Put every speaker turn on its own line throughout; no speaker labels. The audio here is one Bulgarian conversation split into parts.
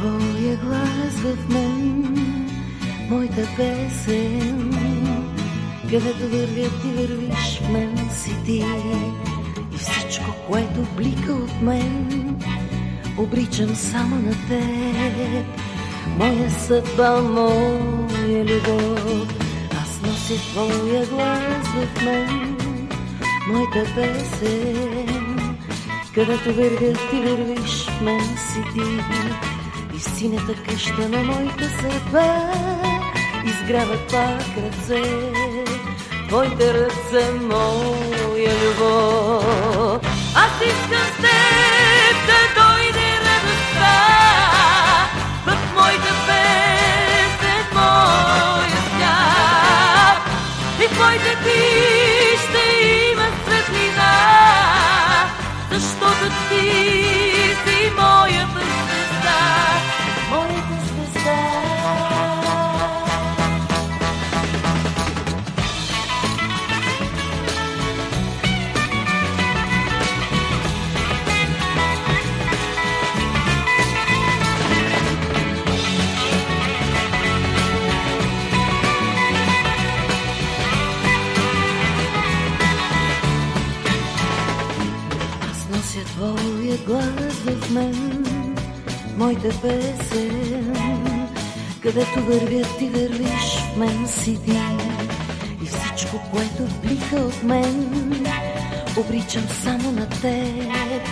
твоя глас в мен, моята песен. Където вървят ти вървиш мен си ти. И всичко, което блика от мен, обричам само на теб. Моя съдба, моя любов, аз нося твоя глас в мен, моята песен. Където вървят ти вървиш мен си ти. И синята къща на моята съдба изграват пак ръце. Твоите ръце, моя любов. Аз искам с теб да дойде радостта в моята песен, моя свят. И в моите ти ще има светлина, защото ти си моята звезда, моята звезда. Нося твоя глас в мен, моята песен. Където вървят ти вървиш, в мен си ти. И всичко, което блика от мен, обричам само на теб.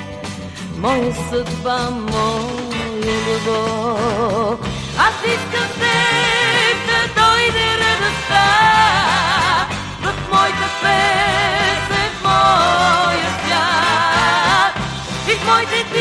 Моя съдба, моя любов. Аз искам те Ой, ты